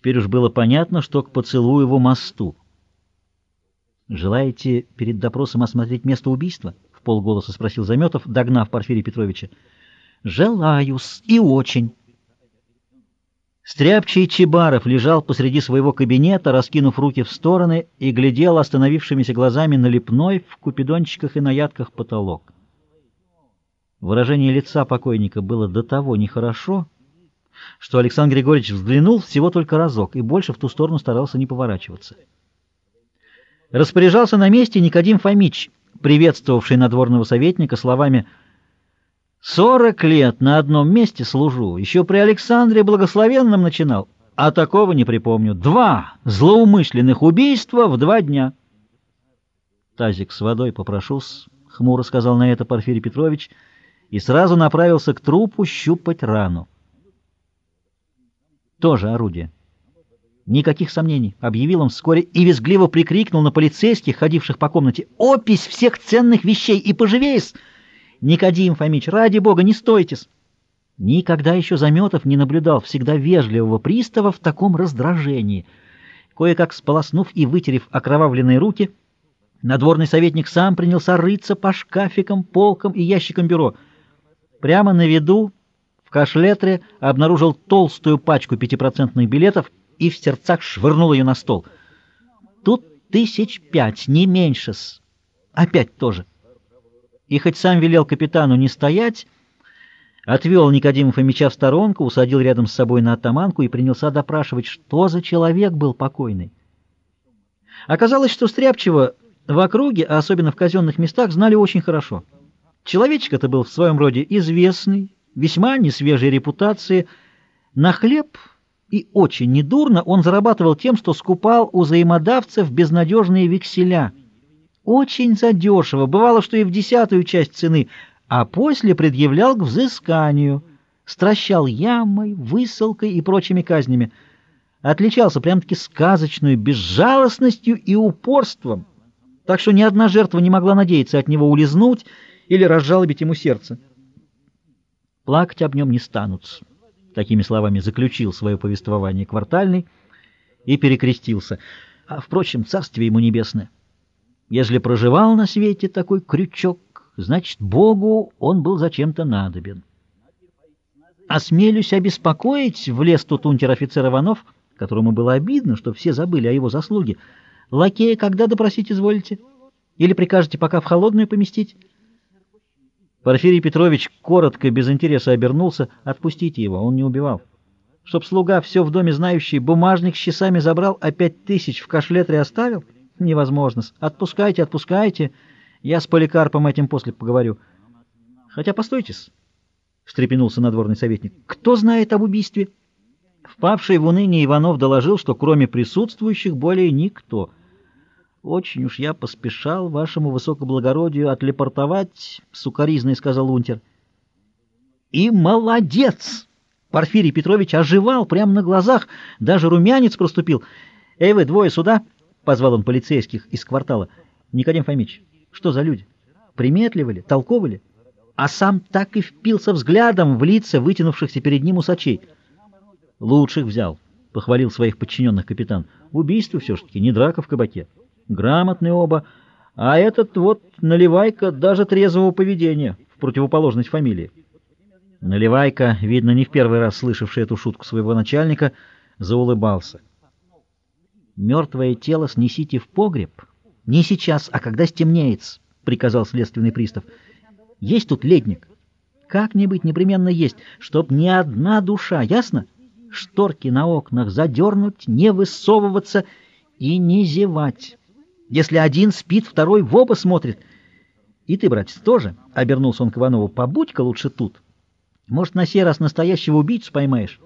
Теперь уж было понятно, что к поцелую его мосту. «Желаете перед допросом осмотреть место убийства?» — в полголоса спросил Заметов, догнав Порфирия Петровича. «Желаю-с, и очень». Стряпчий Чебаров лежал посреди своего кабинета, раскинув руки в стороны, и глядел остановившимися глазами на лепной в купидончиках и на ядках потолок. Выражение лица покойника было до того нехорошо, что Александр Григорьевич взглянул всего только разок и больше в ту сторону старался не поворачиваться. Распоряжался на месте Никодим Фомич, приветствовавший надворного советника словами «Сорок лет на одном месте служу, еще при Александре Благословенном начинал, а такого не припомню. Два злоумышленных убийства в два дня». «Тазик с водой попрошу-с», — хмуро сказал на это Порфирий Петрович, и сразу направился к трупу щупать рану. Тоже орудие. Никаких сомнений, объявил он вскоре и визгливо прикрикнул на полицейских, ходивших по комнате. «Опись всех ценных вещей и поживее-с! Никодим Фомич, ради бога, не стойтесь!» Никогда еще Заметов не наблюдал всегда вежливого пристава в таком раздражении. Кое-как сполоснув и вытерев окровавленные руки, надворный советник сам принялся рыться по шкафикам, полкам и ящикам бюро. Прямо на виду в кашлетре обнаружил толстую пачку пятипроцентных билетов и в сердцах швырнул ее на стол. Тут тысяч пять, не меньше-с. Опять тоже. И хоть сам велел капитану не стоять, отвел Никодима Фомича в сторонку, усадил рядом с собой на атаманку и принялся допрашивать, что за человек был покойный. Оказалось, что Стряпчева в округе, а особенно в казенных местах, знали очень хорошо. Человечек это был в своем роде известный, весьма несвежей репутации. На хлеб и очень недурно он зарабатывал тем, что скупал у взаимодавцев безнадежные векселя. Очень задешево, бывало, что и в десятую часть цены, а после предъявлял к взысканию, стращал ямой, высылкой и прочими казнями. Отличался прям-таки сказочной безжалостностью и упорством, так что ни одна жертва не могла надеяться от него улизнуть или разжалобить ему сердце плакать об нем не станут. Такими словами заключил свое повествование квартальный и перекрестился. А, впрочем, царствие ему небесное. Если проживал на свете такой крючок, значит, Богу он был зачем-то надобен. Осмелюсь обеспокоить, влез тут унтер-офицер Иванов, которому было обидно, что все забыли о его заслуге. Лакея когда допросить изволите? Или прикажете пока в холодную поместить? Порфирий Петрович коротко, без интереса обернулся. «Отпустите его, он не убивал. Чтоб слуга, все в доме знающий, бумажник с часами забрал, а пять тысяч в кашлетре оставил? Невозможно. Отпускайте, отпускайте. Я с Поликарпом этим после поговорю. Хотя, постойтесь, — встрепенулся надворный советник. Кто знает об убийстве?» Впавший в уныние Иванов доложил, что кроме присутствующих более никто — очень уж я поспешал вашему высокоблагородию отлепортовать, — сукаризный сказал унтер. И молодец! Порфирий Петрович оживал прямо на глазах, даже румянец проступил. Эй вы, двое сюда! — позвал он полицейских из квартала. Никодим Фомич, что за люди? Приметливы ли, толковы ли? А сам так и впился взглядом в лица вытянувшихся перед ним усачей. Лучших взял, — похвалил своих подчиненных капитан. Убийство все-таки, не драка в кабаке грамотные оба, а этот вот наливайка даже трезвого поведения, в противоположность фамилии. Наливайка, видно, не в первый раз слышавший эту шутку своего начальника, заулыбался. «Мертвое тело снесите в погреб. Не сейчас, а когда стемнеет», — приказал следственный пристав. «Есть тут ледник?» «Как-нибудь непременно есть, чтоб ни одна душа, ясно? Шторки на окнах задернуть, не высовываться и не зевать». Если один спит, второй в оба смотрит. И ты, братец, тоже, — обернулся он к Иванову, — побудь-ка лучше тут. Может, на сей раз настоящего убийцу поймаешь?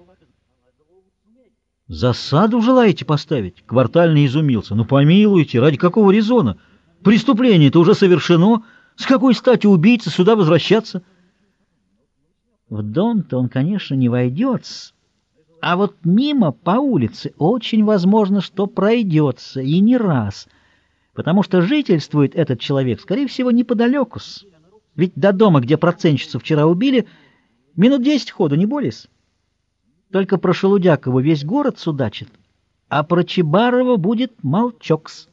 Засаду желаете поставить? Квартальный изумился. Ну, помилуйте, ради какого резона? Преступление-то уже совершено. С какой стати убийца сюда возвращаться? В дом-то он, конечно, не войдет, а вот мимо по улице очень возможно, что пройдется, и не раз — потому что жительствует этот человек, скорее всего, неподалеку. -с. Ведь до дома, где процентщицу вчера убили, минут десять ходу, не более. Только про Шелудякову весь город судачит. а про Чебарова будет молчокс.